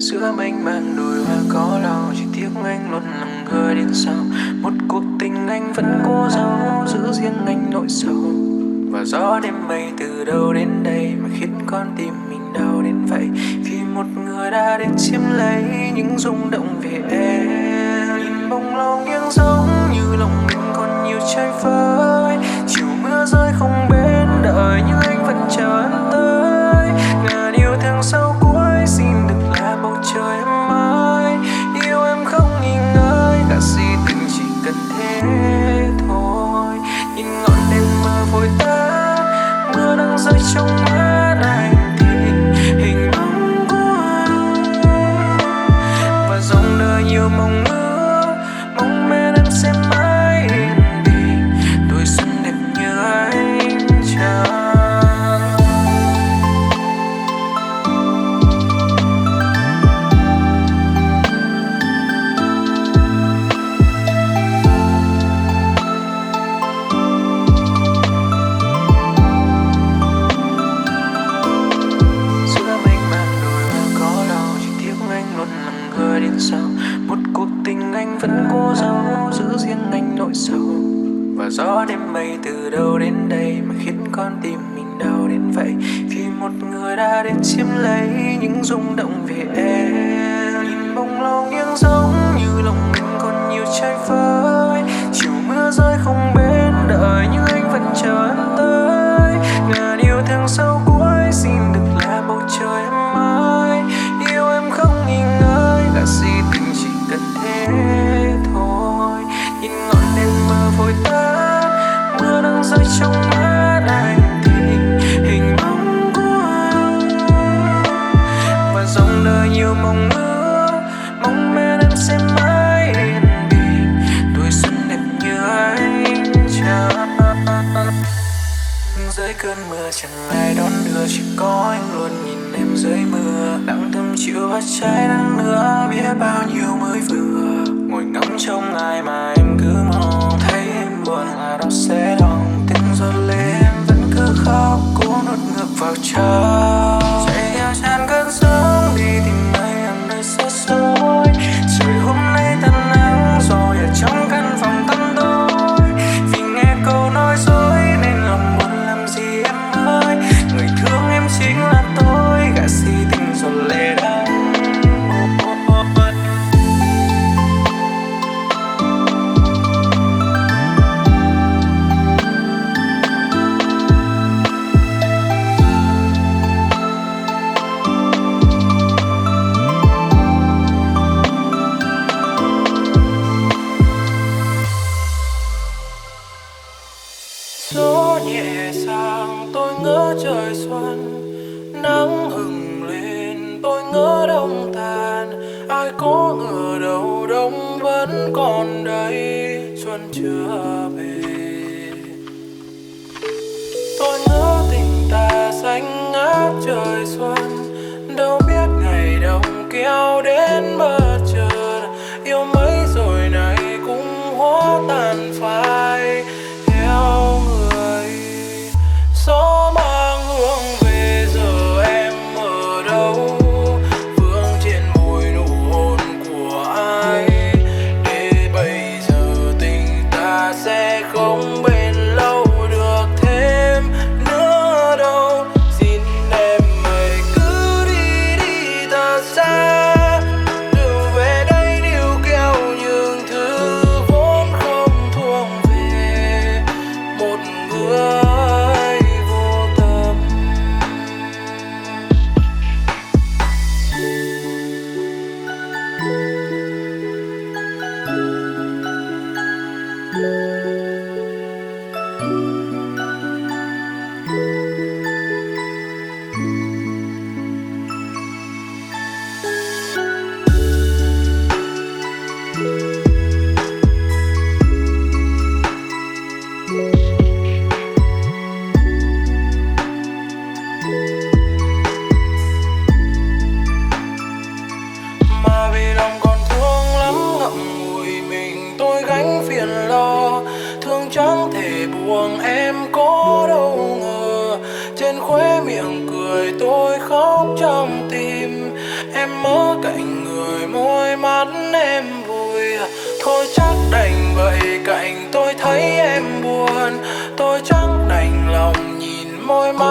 giữa mênh mang đùi hoa có lòng chỉ tiếc anh luôn là người đến sau một cuộc tình anh vẫn cố giấu, giữ riêng anh nỗi sầu. Và gió đêm mây từ đâu đến đây mà khiến con tim mình đau đến vậy? Vì một người đã đến chiếm lấy những rung động về em, nhìn bông lâu nghiêng giống như lòng mình còn nhiều trái phơi. Chiều mưa rơi không bên đợi nhưng anh vẫn chờ rung động có trái nắng nữa, biết bao nhiêu mới vừa. Ngồi ngóng trông ai mà em cứ mong thấy em buồn, là nó sẽ lòng tiếng giọt lên. Vẫn cứ khóc, cố nuốt ngược vào trong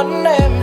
môi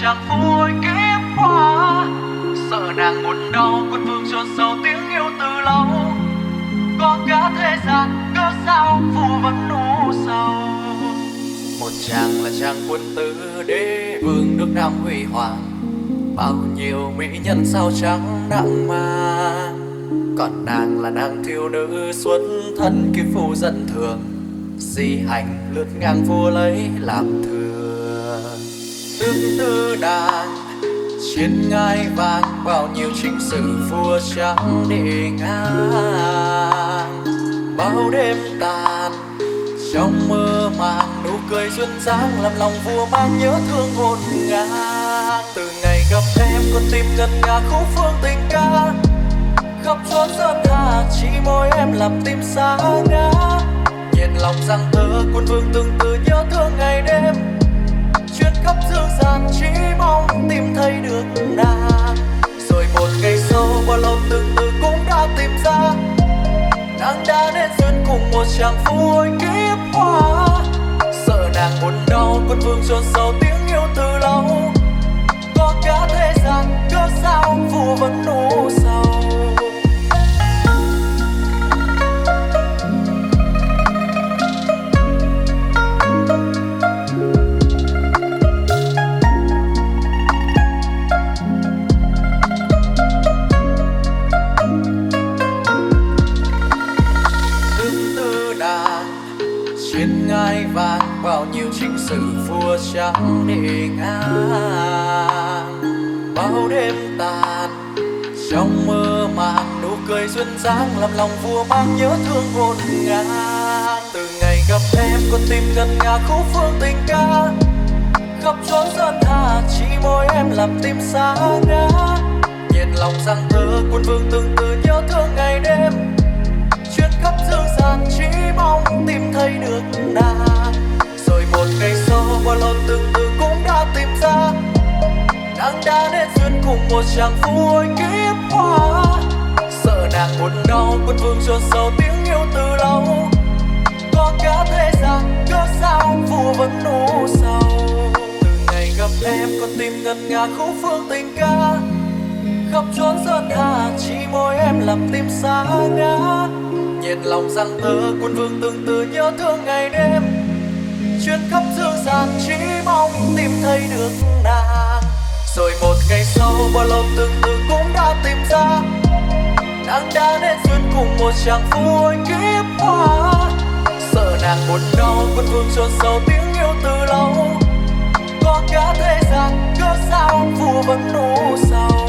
chàng phu hồi kiếp qua sợ nàng buồn đau quân vương chôn sâu tiếng yêu từ lâu. Có cả thế gian cớ sao phù vẫn nụ sầu. Một chàng là chàng quân tử, đế vương nước nam huy hoàng. Bao nhiêu mỹ nhân sao trắng nặng mà. Còn nàng là nàng thiếu nữ xuất thân kiếp phu dân thường. Di hành lướt ngang vua lấy làm thừa tương tư đàn chiến ngai vàng bao nhiêu chính sự vua trắng để ngang. Bao đêm tàn, trong mơ màng, nụ cười duyên dáng làm lòng vua mang nhớ thương hồn ngang từ ngày gặp em, con tim ngân nga khúc phương tình ca. Khắp chốn sơn hà chỉ môi em làm tim xa ngã nhìn lòng rằng thơ quân vương từng từ nhớ thương ngày đêm chuyến khắp dương gian chỉ mong tìm thấy được nàng. Rồi một ngày sau bao lâu từ từ cũng đã tìm ra. Nàng đã đến duyên cùng một chàng phu hồi kiếp qua sợ nàng buồn đau, quân vương chôn sâu tiếng yêu từ lâu. Có cả thế gian cớ sao phù vẫn nụ sầu mùa trắng để ngang. Bao đêm tàn, trong mơ màng, nụ cười duyên dáng làm lòng vua mang nhớ thương hồn ngang từ ngày gặp em, con tim ngân nga khúc phương tình ca. Khắp chốn sơn tha, chỉ môi em làm tim xa ngã. Nhiệt lòng rằng thơ quân vương từng từ nhớ thương ngày đêm. Chuyến khắp dương gian, chỉ mong tìm thấy được nàng qua lo từng từ cũng đã tìm ra nàng đã đến duyên cùng một chàng phu hồi kiếp qua sợ nàng buồn đau quân vương chôn sâu tiếng yêu từ lâu. Có cả thế gian cớ sao phù vẫn nụ sầu. Từ ngày gặp em, con tim ngân nga khúc phương tình ca. Khắp chốn sơn hà chỉ môi em làm tim xa ngã. Nhiệt lòng rằng thơ, quân vương từng từ nhớ thương ngày đêm chuyến khắp dương gian chỉ mong tìm thấy được nàng. Rồi một ngày sau bao lâu từng từ cũng đã tìm ra nàng đã đến duyên cùng một chàng phu hồi kiếp hoa. Sợ nàng buồn đau quân vương chôn sâu tiếng yêu từ lâu. Có cả thế gian cớ sao, vua vẫn nụ sầu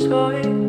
soy.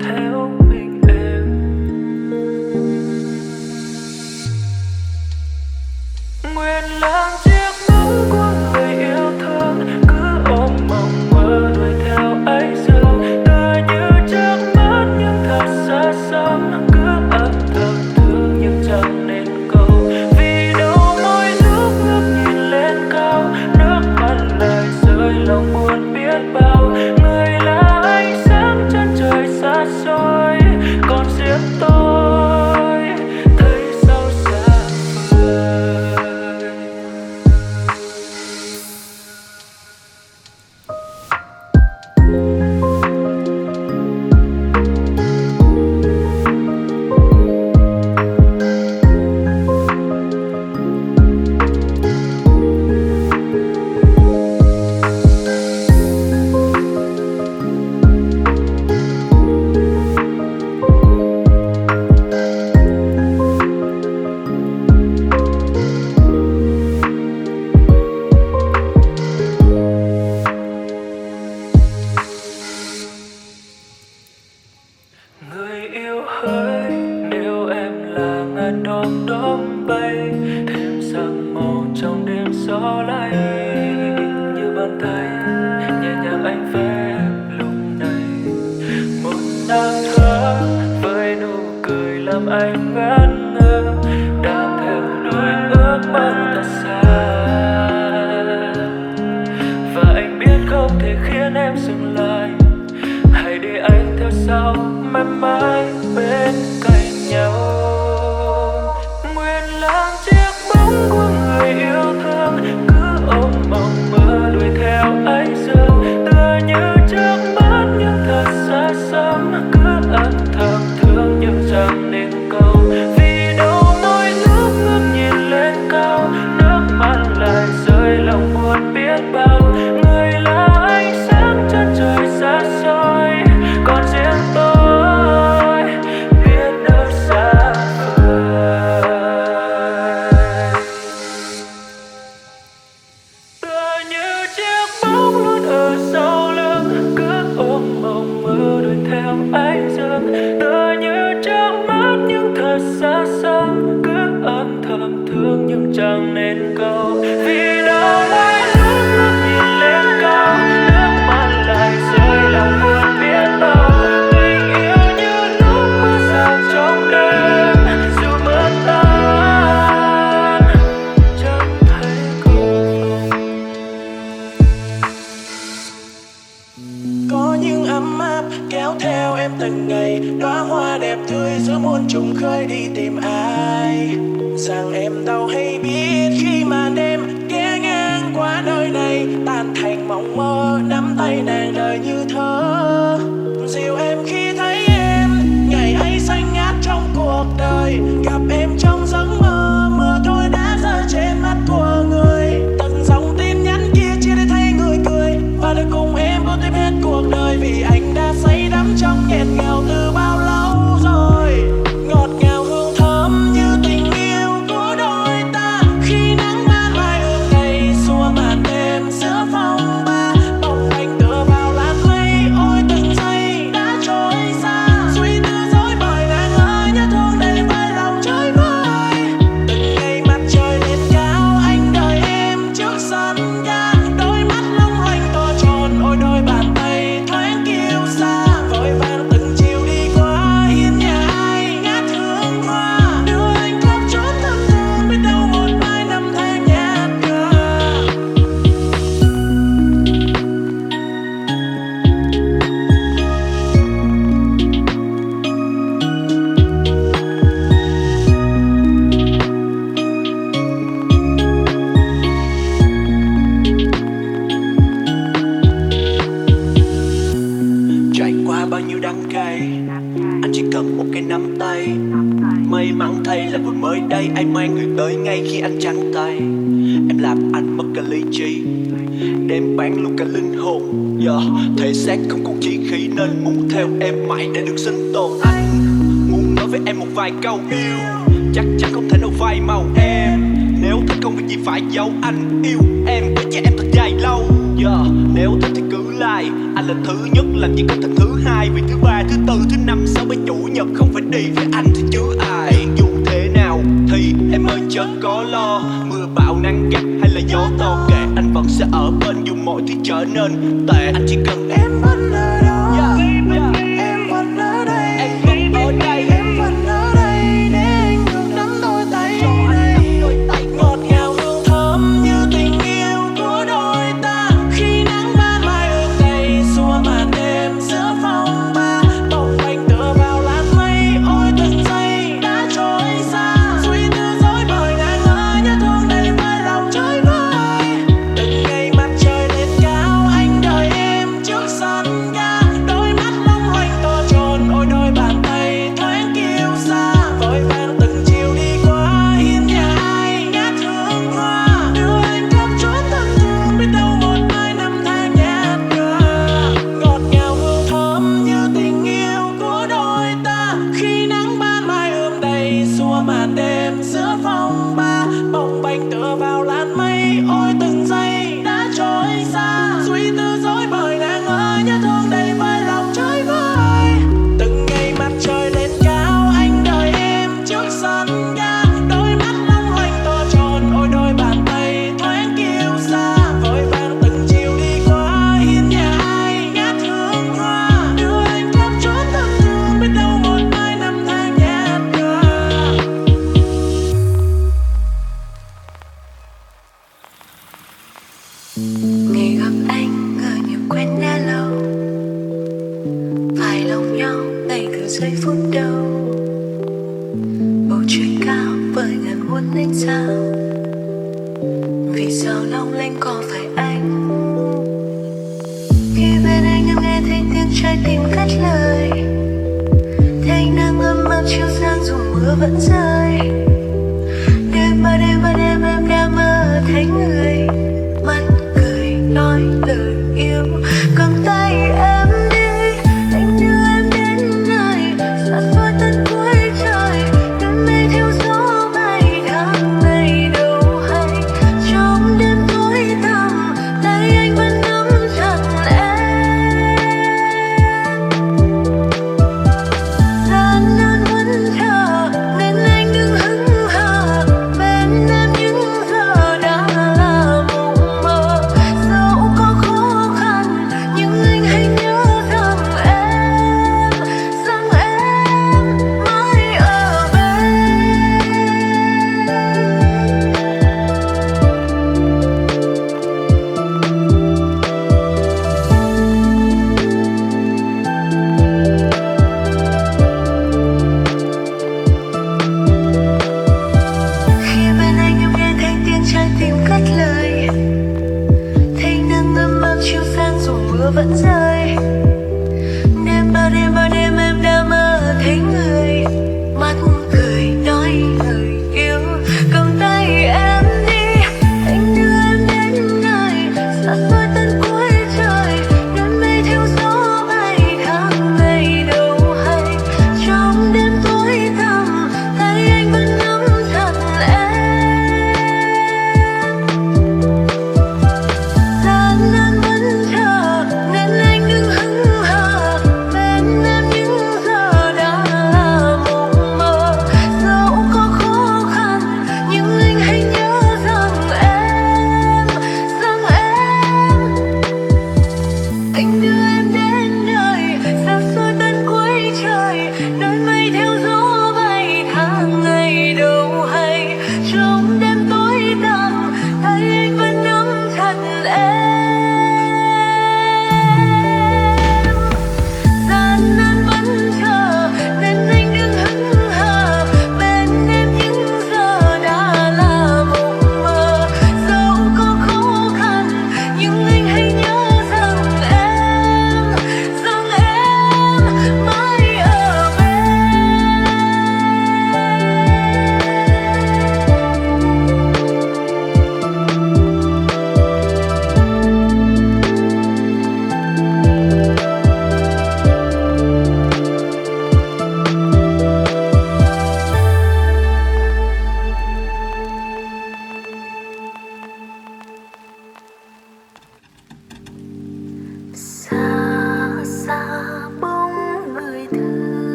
làm anh mất cả lý trí. Đem bán luôn cả linh hồn. Yeah. thể xác không còn chi khí nên muốn theo em mãi để được sinh tồn. Anh muốn nói với em một vài câu yêu. Chắc chắn không thể nào phai màu em. Nếu thật không có gì phải giấu anh yêu em để cho em thật dài lâu. Yeah. nếu thích thì cứ like anh là thứ nhất làm gì không thành thứ hai. Vì thứ ba, thứ tư, thứ năm sáu bảy chủ nhật không phải đi với anh thì chứ ai. Dù thế nào thì em ơi, chớ có lo. Mưa bão nắng gắt là dấu tao kệ anh vẫn sẽ ở bên dù mọi thứ trở nên tệ. Anh chỉ cần em bên nghe thấy tiếng trái tim cất lời. Thấy nắng ấm áp chiều sang dù mưa vẫn rơi.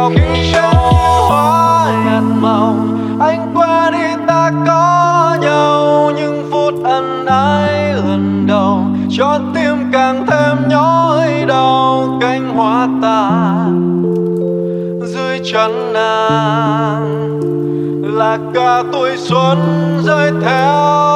vào khi trong hoa hẹn màu, anh qua đi ta có nhau. Những phút ân ái lần đầu, cho tim càng thêm nhói đau. Cánh hoa tàn dưới chân nàng là cả tuổi xuân rơi theo.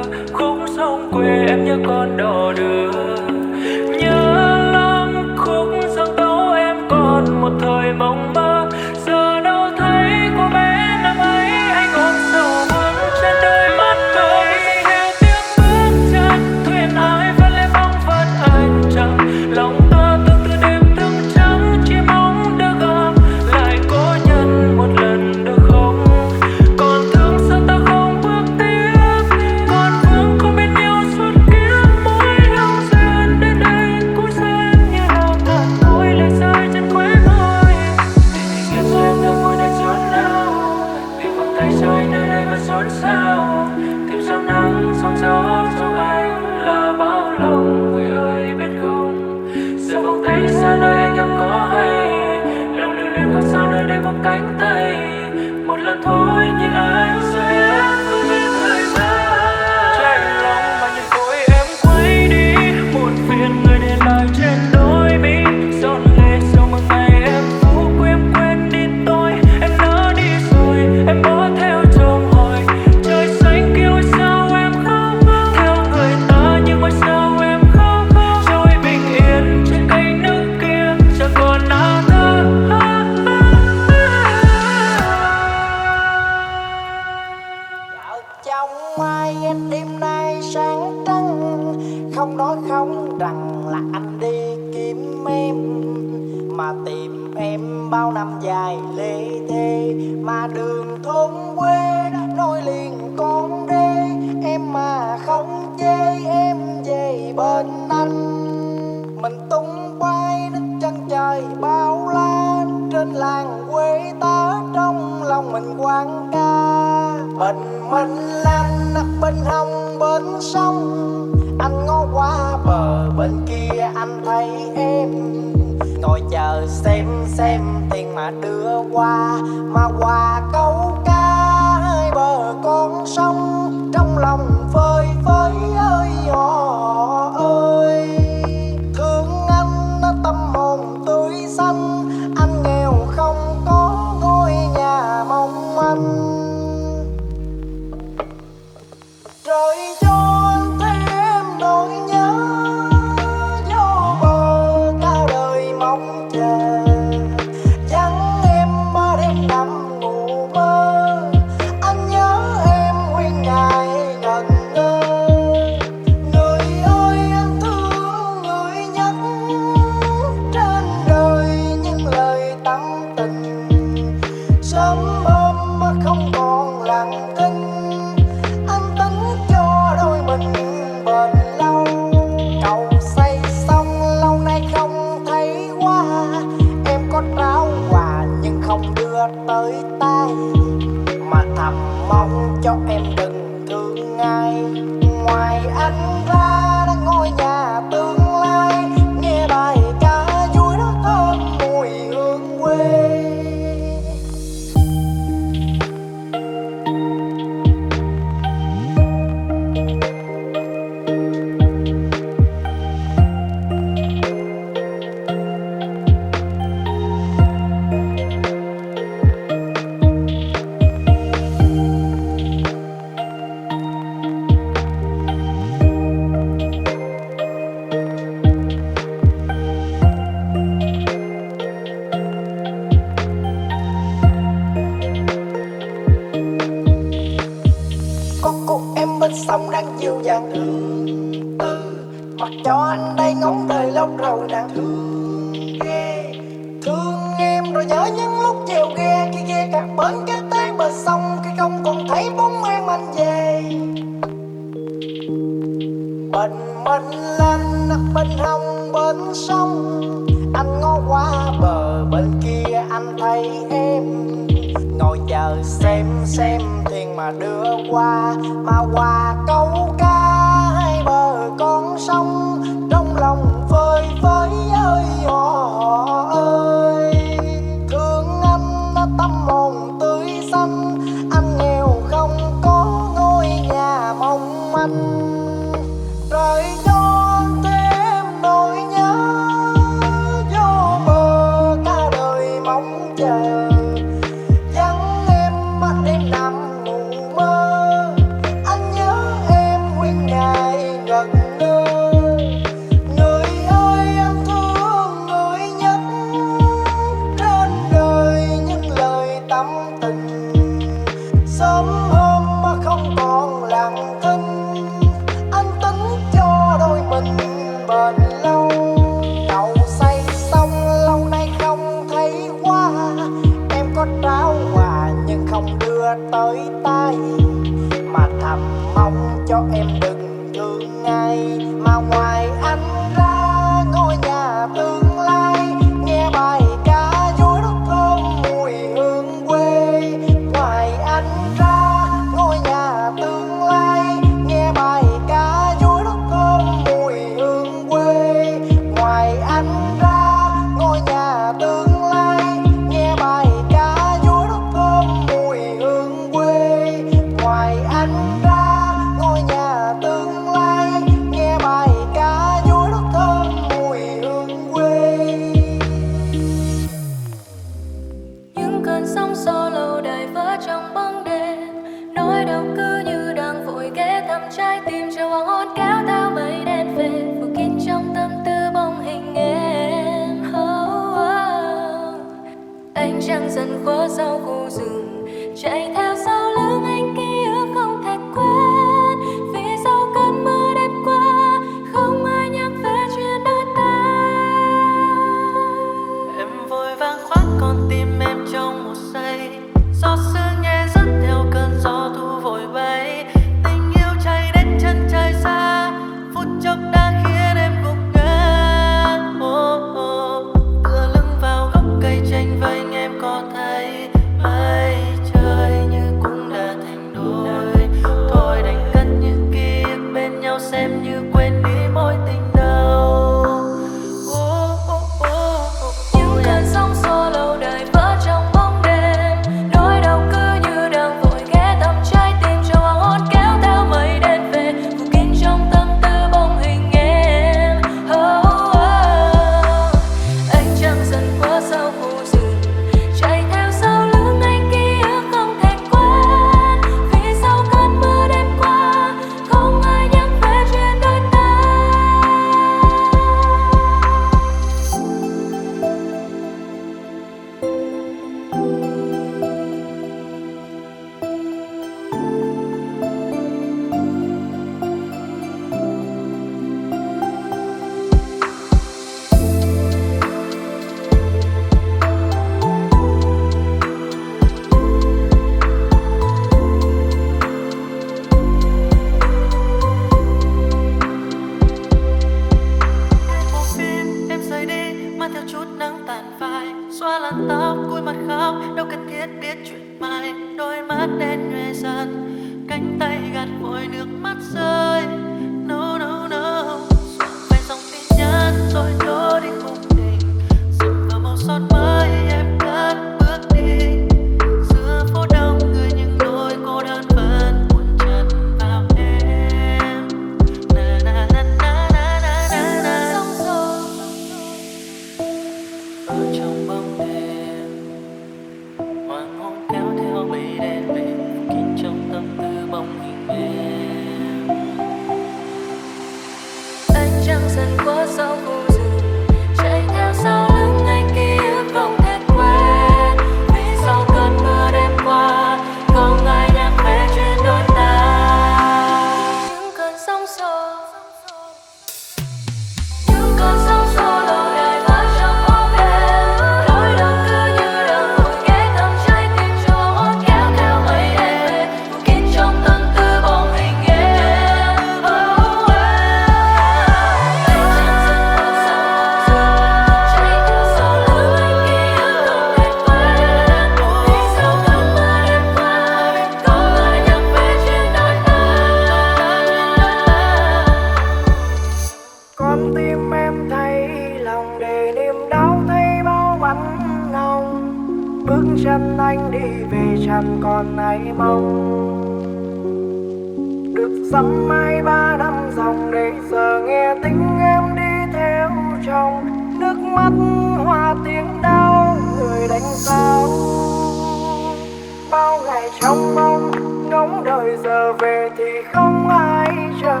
trong mong ngóng đợi giờ về thì không ai chờ.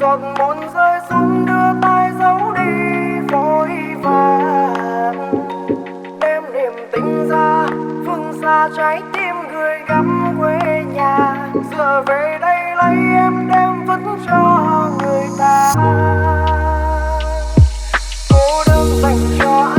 Giọt buồn rơi xuống đưa tay giấu đi vội vàng. Đem niềm tình ra, phương xa trái tim người gắm quê nhà. Giờ về đây lấy em đem vẫn cho người ta. Cô đơn dành cho anh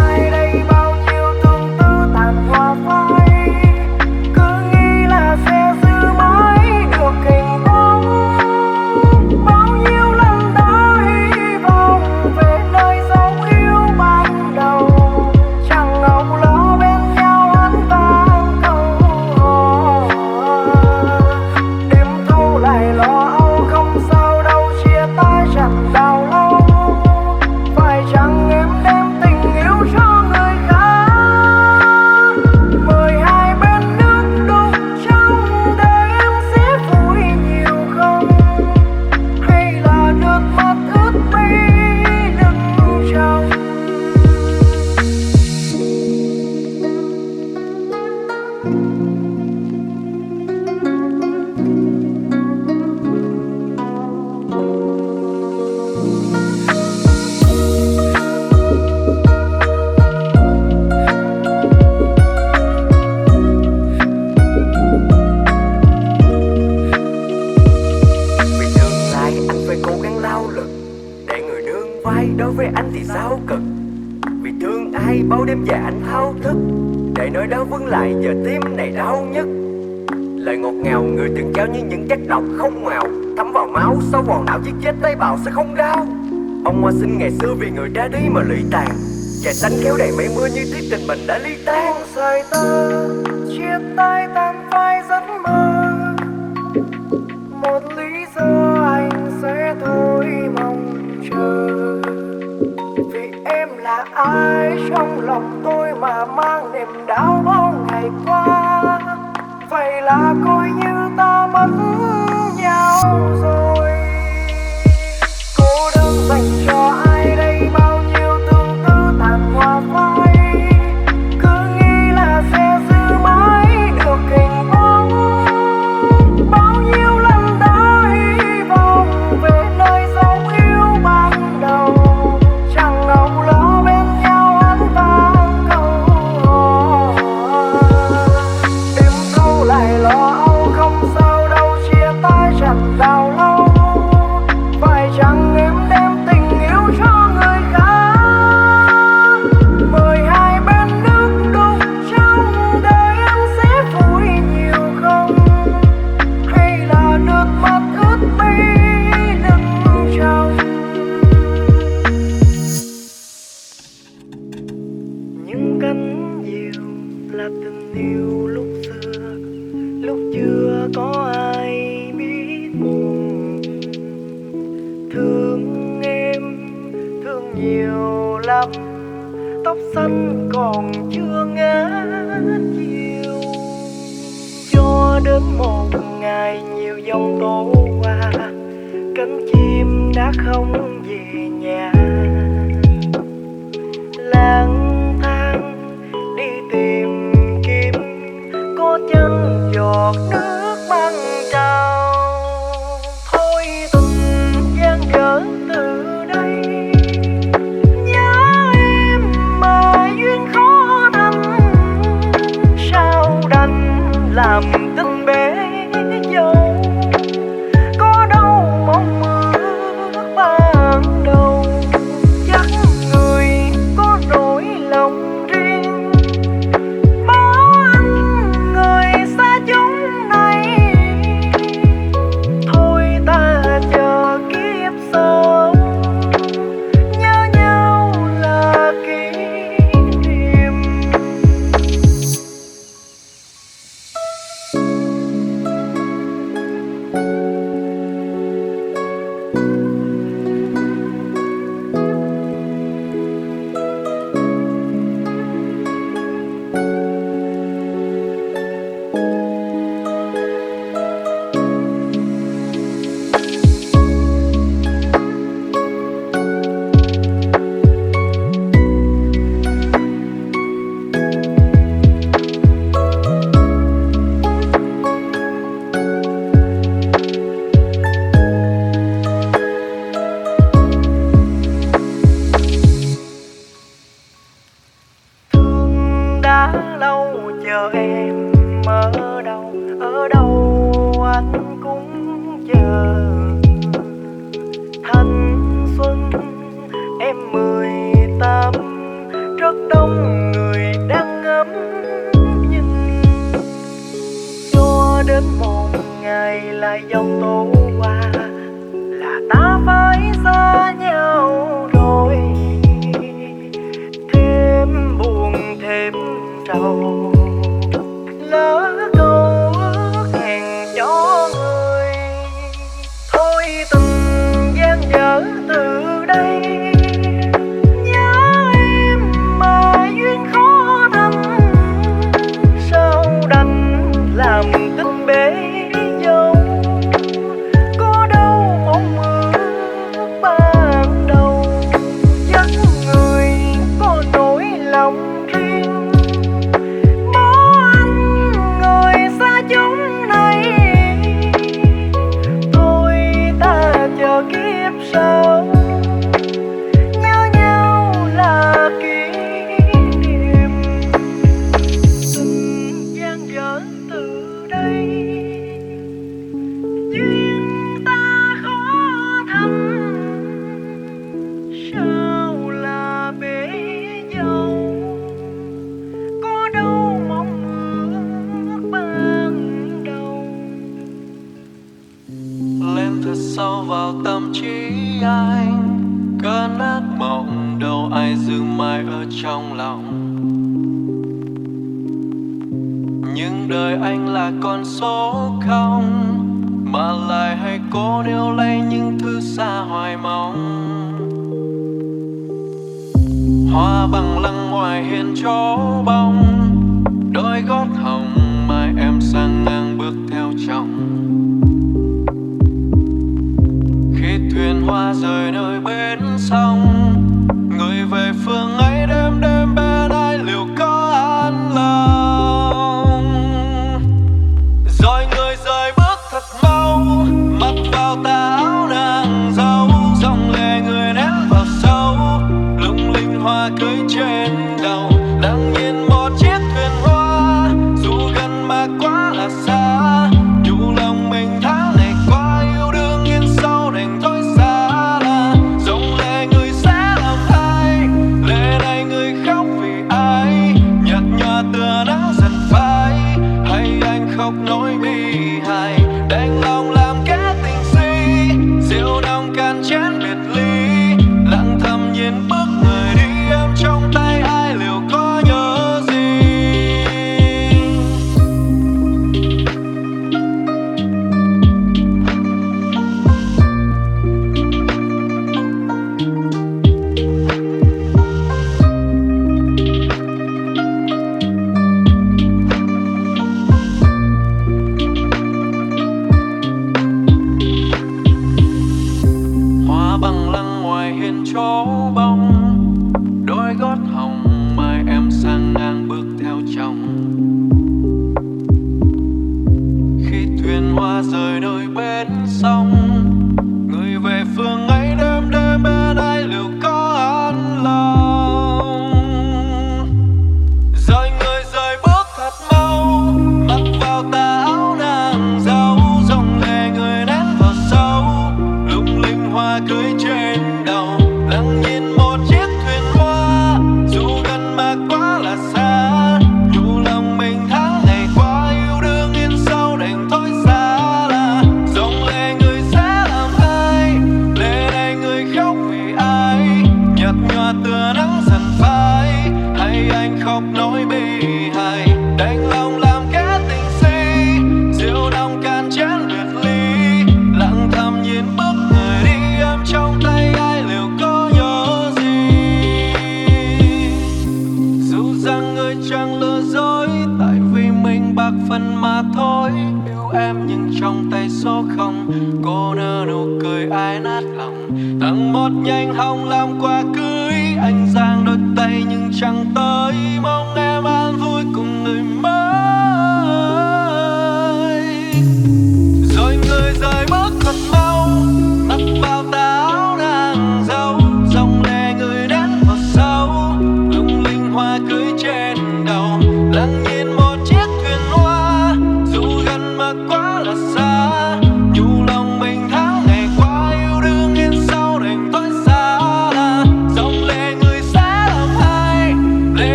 người ra đi mà lụy tàn. Và tánh kéo đầy mây mưa như tiếc tình mình đã ly tan Rời ta chia tay tan phai giấc mơ. Một lý do anh sẽ thôi mong chờ. Vì em là ai trong lòng tôi mà mang niềm đau bao ngày qua? Vậy là coi như ta mất nhau. trong lòng. Nhưng đời anh là con số không, mà lại hay cố níu lấy những thứ xa hoài mong. Hoa bằng lăng ngoài hiên chỗ bông đôi gót hồng mai em sang ngang bước theo chồng. Khi thuyền hoa rời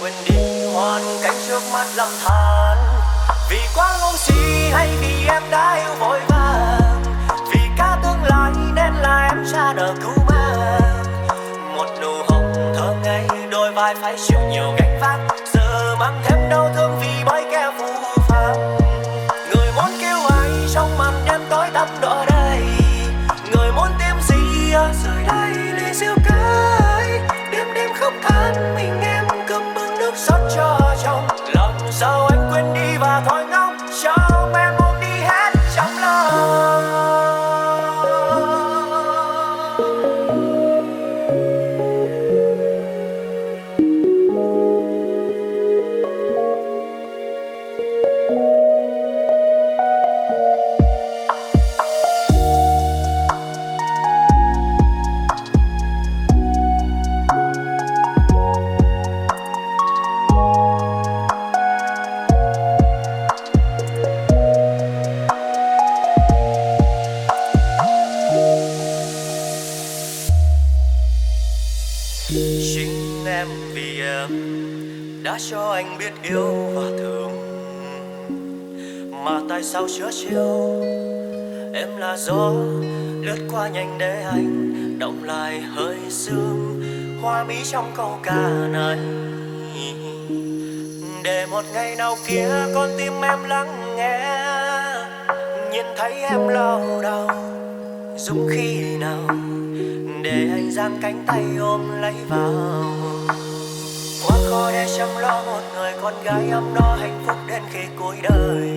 quên đi hoàn cảnh trước mắt lầm than. Vì quá ngu si hay vì em đã yêu vội vàng. Vì cả tương lai nên là em ra đời cứu mang. Một nụ hồng thơ ngây, đôi vai phải chịu nhiều gánh vác. Giờ mang thêm đau thương vì bởi kẻ phù phàng. Người muốn kêu ai trong màn đêm tối tăm đó là gió lướt qua nhanh để anh động lại hơi sương. Hoa mỹ trong câu ca này, để một ngày nào kia con tim em lắng nghe. Nhìn thấy em lâu đầu dũng khi nào để anh giang cánh tay ôm lấy vào. Quá khó để chăm lo một người con gái ấm no hạnh phúc đến khi cuối đời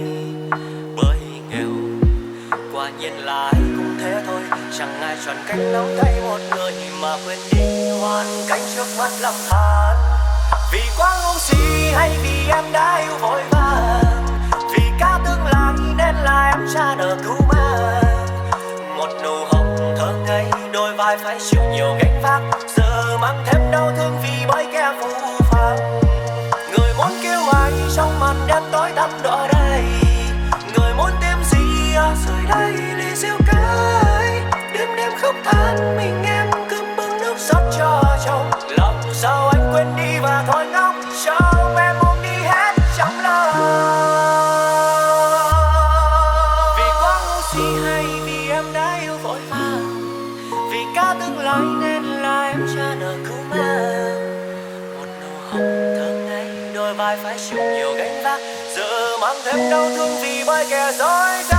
nhiên là ai cũng thế thôi. Chẳng ai chọn cách nắm tay một người mà quên đi hoàn cảnh trước mắt lầm than. Vì quá ngu si hay vì em đã yêu vội vàng. Vì cả tương lai nên là em cha nợ cứu mang. Một nụ hồng thơ ngây, đôi vai phải chịu nhiều gánh vác. Giờ mang thêm đau thương vì bởi kẻ phù phàng. Người muốn kêu ai, trong màn đêm tối tăm đỏ đây đau thương vì bởi kẻ dối gian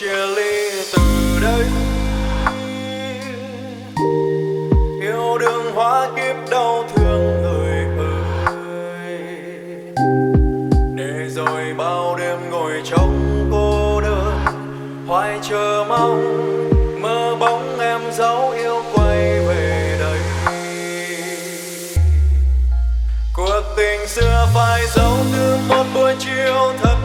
chia ly từ đây. Yêu đương hóa kiếp đau thương người ơi. Để rồi bao đêm ngồi trong cô đơn, hoài chờ mong, mơ bóng em dấu yêu quay về đây. Cuộc tình xưa phải dấu thương một buổi chiều thật